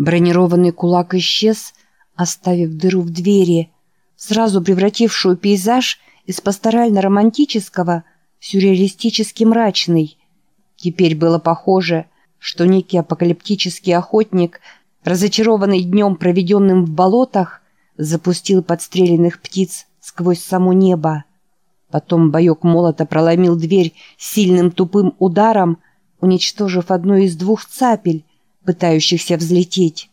Бронированный кулак исчез, оставив дыру в двери, сразу превратившую пейзаж из пасторально-романтического в сюрреалистически мрачный. Теперь было похоже, что некий апокалиптический охотник, разочарованный днем, проведенным в болотах, запустил подстреленных птиц сквозь само небо. Потом боек молота проломил дверь сильным тупым ударом, уничтожив одну из двух цапель, пытающихся взлететь.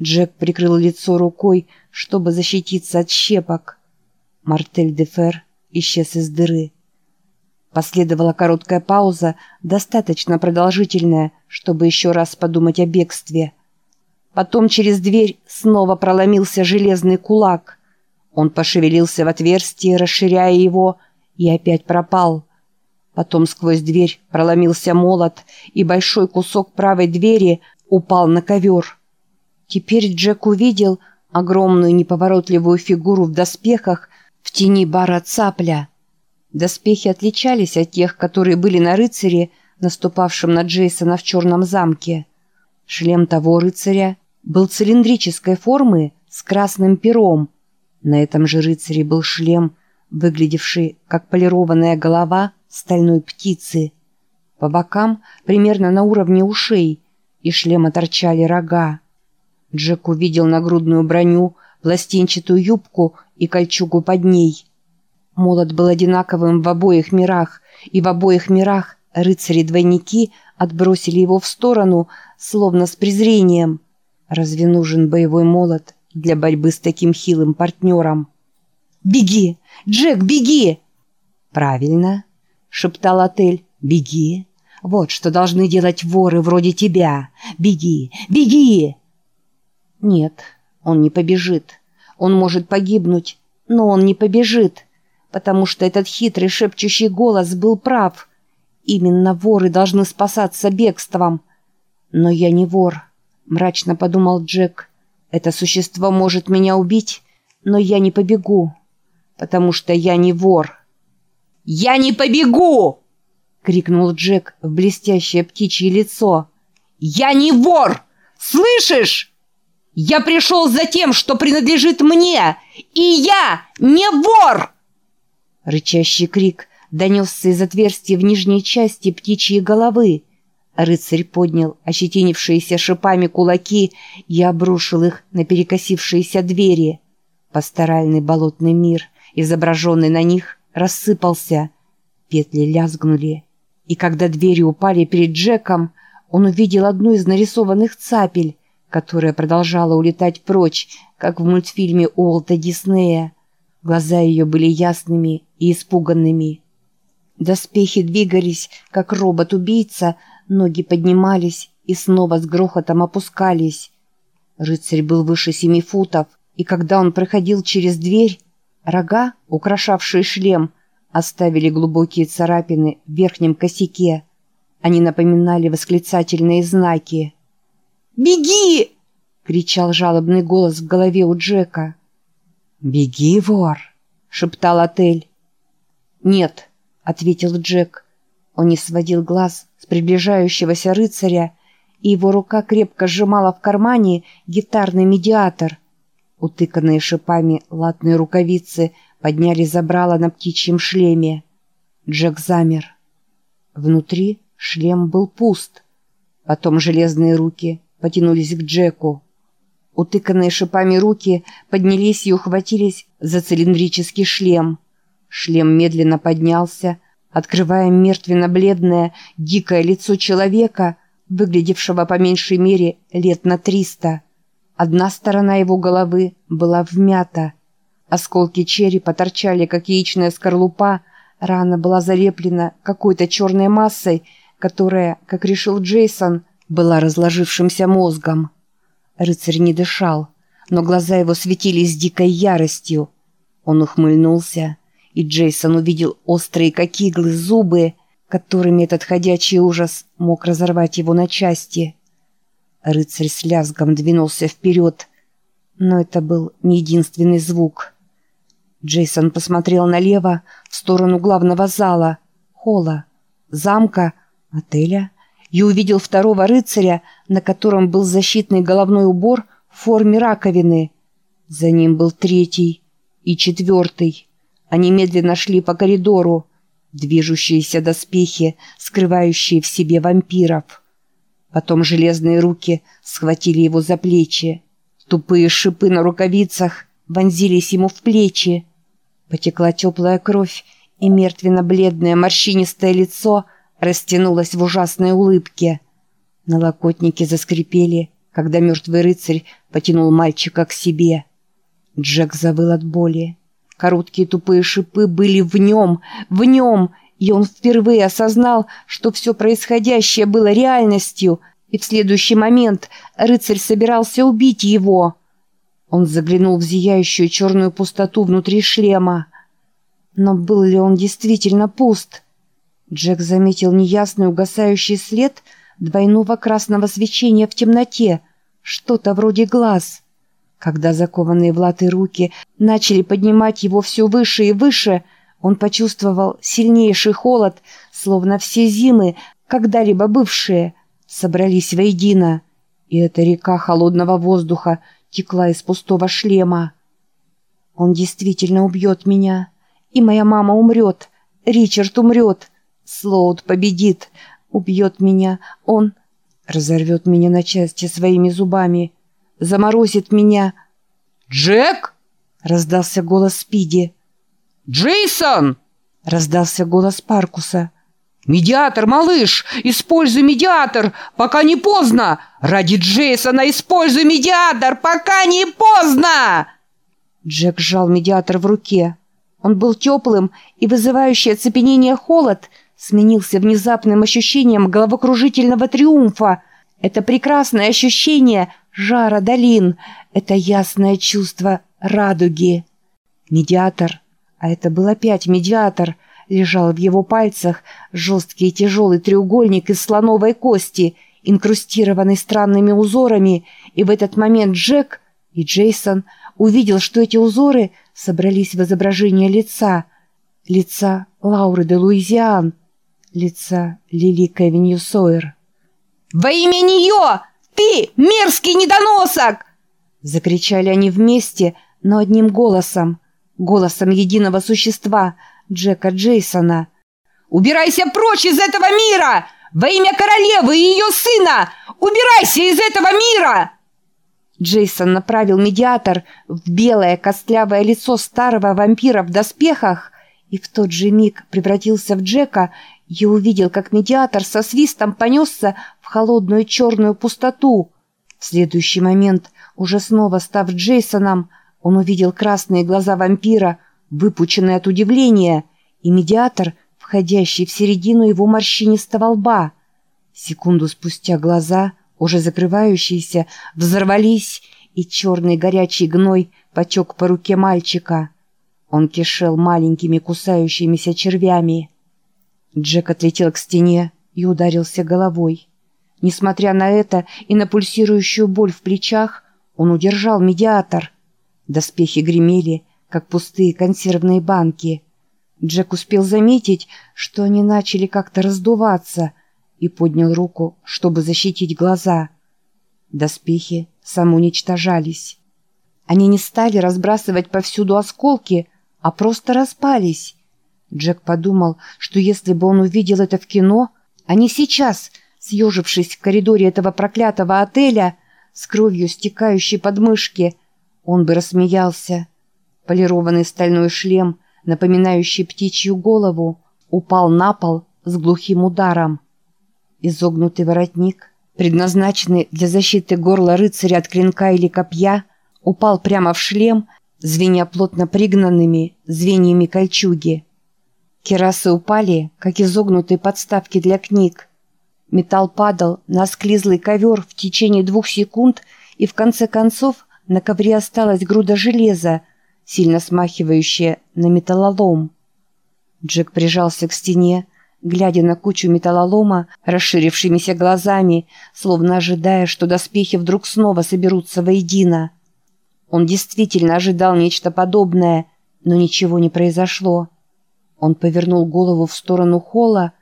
Джек прикрыл лицо рукой, чтобы защититься от щепок. Мартель де Фер исчез из дыры. Последовала короткая пауза, достаточно продолжительная, чтобы еще раз подумать о бегстве. Потом через дверь снова проломился железный кулак. Он пошевелился в отверстии, расширяя его, и опять пропал. Потом сквозь дверь проломился молот, и большой кусок правой двери упал на ковер. Теперь Джек увидел огромную неповоротливую фигуру в доспехах в тени бара цапля. Доспехи отличались от тех, которые были на рыцаре, наступавшем на Джейсона в черном замке. Шлем того рыцаря был цилиндрической формы с красным пером. На этом же рыцаре был шлем, выглядевший как полированная голова стальной птицы. По бокам, примерно на уровне ушей, из шлема торчали рога. Джек увидел нагрудную броню, пластинчатую юбку и кольчугу под ней. Молот был одинаковым в обоих мирах, и в обоих мирах рыцари-двойники отбросили его в сторону, словно с презрением. Разве нужен боевой молот для борьбы с таким хилым партнером? «Беги! Джек, беги!» «Правильно!» — шептал отель. «Беги! Вот что должны делать воры вроде тебя! Беги! Беги!» Нет, он не побежит. Он может погибнуть, но он не побежит, потому что этот хитрый шепчущий голос был прав. Именно воры должны спасаться бегством. Но я не вор, мрачно подумал Джек. Это существо может меня убить, но я не побегу, потому что я не вор. «Я не побегу!» — крикнул Джек в блестящее птичье лицо. «Я не вор! Слышишь?» Я пришел за тем, что принадлежит мне, и я не вор!» Рычащий крик донесся из отверстия в нижней части птичьей головы. Рыцарь поднял ощетинившиеся шипами кулаки и обрушил их на перекосившиеся двери. Пасторальный болотный мир, изображенный на них, рассыпался. Петли лязгнули. И когда двери упали перед Джеком, он увидел одну из нарисованных цапель, которая продолжала улетать прочь, как в мультфильме Уолта Диснея. Глаза ее были ясными и испуганными. Доспехи двигались, как робот-убийца, ноги поднимались и снова с грохотом опускались. Рыцарь был выше семи футов, и когда он проходил через дверь, рога, украшавшие шлем, оставили глубокие царапины в верхнем косяке. Они напоминали восклицательные знаки. «Беги!» — кричал жалобный голос в голове у Джека. «Беги, вор!» — шептал отель. «Нет», — ответил Джек. Он не сводил глаз с приближающегося рыцаря, и его рука крепко сжимала в кармане гитарный медиатор. Утыканные шипами латные рукавицы подняли забрало на птичьем шлеме. Джек замер. Внутри шлем был пуст. Потом железные руки потянулись к Джеку. Утыканные шипами руки поднялись и ухватились за цилиндрический шлем. Шлем медленно поднялся, открывая мертвенно-бледное, дикое лицо человека, выглядевшего по меньшей мере лет на триста. Одна сторона его головы была вмята. Осколки черепа торчали, как яичная скорлупа, рана была залеплена какой-то черной массой, которая, как решил Джейсон, была разложившимся мозгом. Рыцарь не дышал, но глаза его светились дикой яростью. Он ухмыльнулся, и Джейсон увидел острые, как иглы, зубы, которыми этот ходячий ужас мог разорвать его на части. Рыцарь с лязгом двинулся вперед, но это был не единственный звук. Джейсон посмотрел налево, в сторону главного зала, холла, замка, отеля — и увидел второго рыцаря, на котором был защитный головной убор в форме раковины. За ним был третий и четвертый. Они медленно шли по коридору, движущиеся доспехи, скрывающие в себе вампиров. Потом железные руки схватили его за плечи. Тупые шипы на рукавицах вонзились ему в плечи. Потекла теплая кровь, и мертвенно-бледное морщинистое лицо растянулось в ужасной улыбке. Налокотники заскрипели, когда мертвый рыцарь потянул мальчика к себе. Джек завыл от боли. Короткие тупые шипы были в нем, в нем, и он впервые осознал, что все происходящее было реальностью, и в следующий момент рыцарь собирался убить его. Он заглянул в зияющую черную пустоту внутри шлема. Но был ли он действительно пуст? Джек заметил неясный угасающий след двойного красного свечения в темноте, что-то вроде глаз. Когда закованные в латы руки начали поднимать его все выше и выше, он почувствовал сильнейший холод, словно все зимы, когда-либо бывшие, собрались воедино. И эта река холодного воздуха текла из пустого шлема. «Он действительно убьет меня», и моя мама умрет. Ричард умрет. Слоуд победит. Убьет меня. Он разорвет меня на части своими зубами. Заморозит меня. «Джек!» — раздался голос Спиди. «Джейсон!» — раздался голос Паркуса. «Медиатор, малыш! Используй медиатор, пока не поздно! Ради Джейсона используй медиатор, пока не поздно!» Джек сжал медиатор в руке. Он был теплым, и вызывающий оцепенение холод сменился внезапным ощущением головокружительного триумфа. Это прекрасное ощущение жара долин, это ясное чувство радуги. Медиатор, а это был опять медиатор, лежал в его пальцах жесткий и тяжелый треугольник из слоновой кости, инкрустированный странными узорами, и в этот момент Джек и Джейсон увидел, что эти узоры — собрались в изображение лица, лица Лауры де Луизиан, лица Лили Кевинью Сойер. «Во имя нее! Ты, мерзкий недоносок!» Закричали они вместе, но одним голосом, голосом единого существа, Джека Джейсона. «Убирайся прочь из этого мира! Во имя королевы и ее сына! Убирайся из этого мира!» Джейсон направил медиатор в белое костлявое лицо старого вампира в доспехах и в тот же миг превратился в Джека и увидел, как медиатор со свистом понесся в холодную черную пустоту. В следующий момент, уже снова став Джейсоном, он увидел красные глаза вампира, выпученные от удивления, и медиатор, входящий в середину его морщинистого лба. Секунду спустя глаза — уже закрывающиеся, взорвались, и черный горячий гной потек по руке мальчика. Он кишел маленькими кусающимися червями. Джек отлетел к стене и ударился головой. Несмотря на это и на пульсирующую боль в плечах, он удержал медиатор. Доспехи гремели, как пустые консервные банки. Джек успел заметить, что они начали как-то раздуваться — и поднял руку, чтобы защитить глаза. Доспехи самоуничтожались. Они не стали разбрасывать повсюду осколки, а просто распались. Джек подумал, что если бы он увидел это в кино, не сейчас, съежившись в коридоре этого проклятого отеля, с кровью стекающей под мышки, он бы рассмеялся. Полированный стальной шлем, напоминающий птичью голову, упал на пол с глухим ударом. Изогнутый воротник, предназначенный для защиты горла рыцаря от клинка или копья, упал прямо в шлем, звеня плотно пригнанными звеньями кольчуги. Керасы упали, как изогнутые подставки для книг. Металл падал на склизлый ковер в течение двух секунд, и в конце концов на ковре осталась груда железа, сильно смахивающая на металлолом. Джек прижался к стене, глядя на кучу металлолома расширившимися глазами, словно ожидая, что доспехи вдруг снова соберутся воедино. Он действительно ожидал нечто подобное, но ничего не произошло. Он повернул голову в сторону холла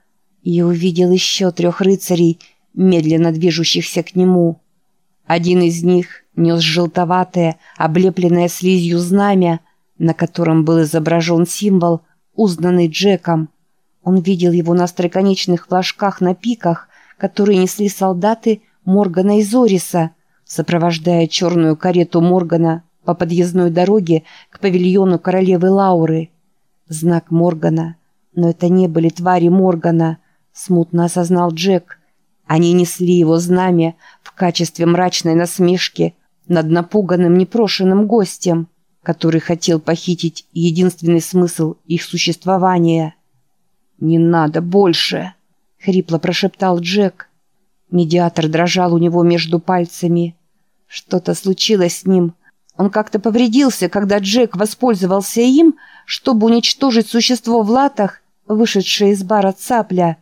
и увидел еще трех рыцарей, медленно движущихся к нему. Один из них нес желтоватое, облепленное слизью знамя, на котором был изображен символ, узнанный Джеком. Он видел его на остроконечных флажках на пиках, которые несли солдаты Моргана и Зориса, сопровождая черную карету Моргана по подъездной дороге к павильону королевы Лауры. Знак Моргана. Но это не были твари Моргана, смутно осознал Джек. Они несли его знамя в качестве мрачной насмешки над напуганным непрошенным гостем, который хотел похитить единственный смысл их существования. «Не надо больше!» — хрипло прошептал Джек. Медиатор дрожал у него между пальцами. Что-то случилось с ним. Он как-то повредился, когда Джек воспользовался им, чтобы уничтожить существо в латах, вышедшее из бара цапля.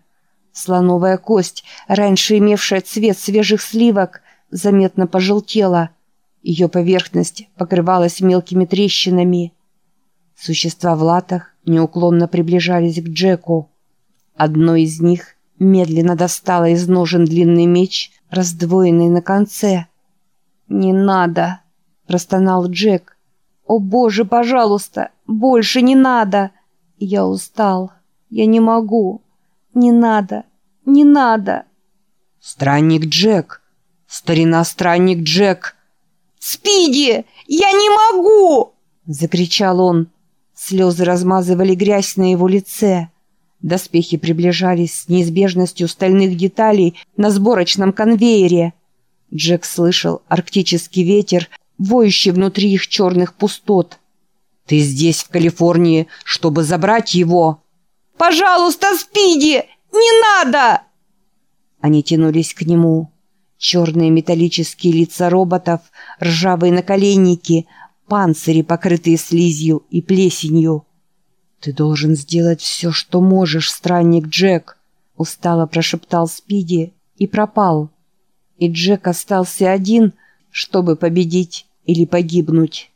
Слоновая кость, раньше имевшая цвет свежих сливок, заметно пожелтела. Ее поверхность покрывалась мелкими трещинами. Существа в латах неуклонно приближались к Джеку. Одно из них медленно достало из ножен длинный меч, раздвоенный на конце. «Не надо!» – простонал Джек. «О боже, пожалуйста, больше не надо! Я устал, я не могу!» «Не надо! Не надо!» «Странник Джек! Старина-странник Джек!» «Спиди! Я не могу!» — закричал он. Слезы размазывали грязь на его лице. Доспехи приближались с неизбежностью стальных деталей на сборочном конвейере. Джек слышал арктический ветер, воющий внутри их черных пустот. «Ты здесь, в Калифорнии, чтобы забрать его!» Пожалуйста, Спиди! Не надо!» Они тянулись к нему. Черные металлические лица роботов, ржавые наколенники, панцири, покрытые слизью и плесенью. «Ты должен сделать все, что можешь, странник Джек», — устало прошептал Спиди и пропал. И Джек остался один, чтобы победить или погибнуть.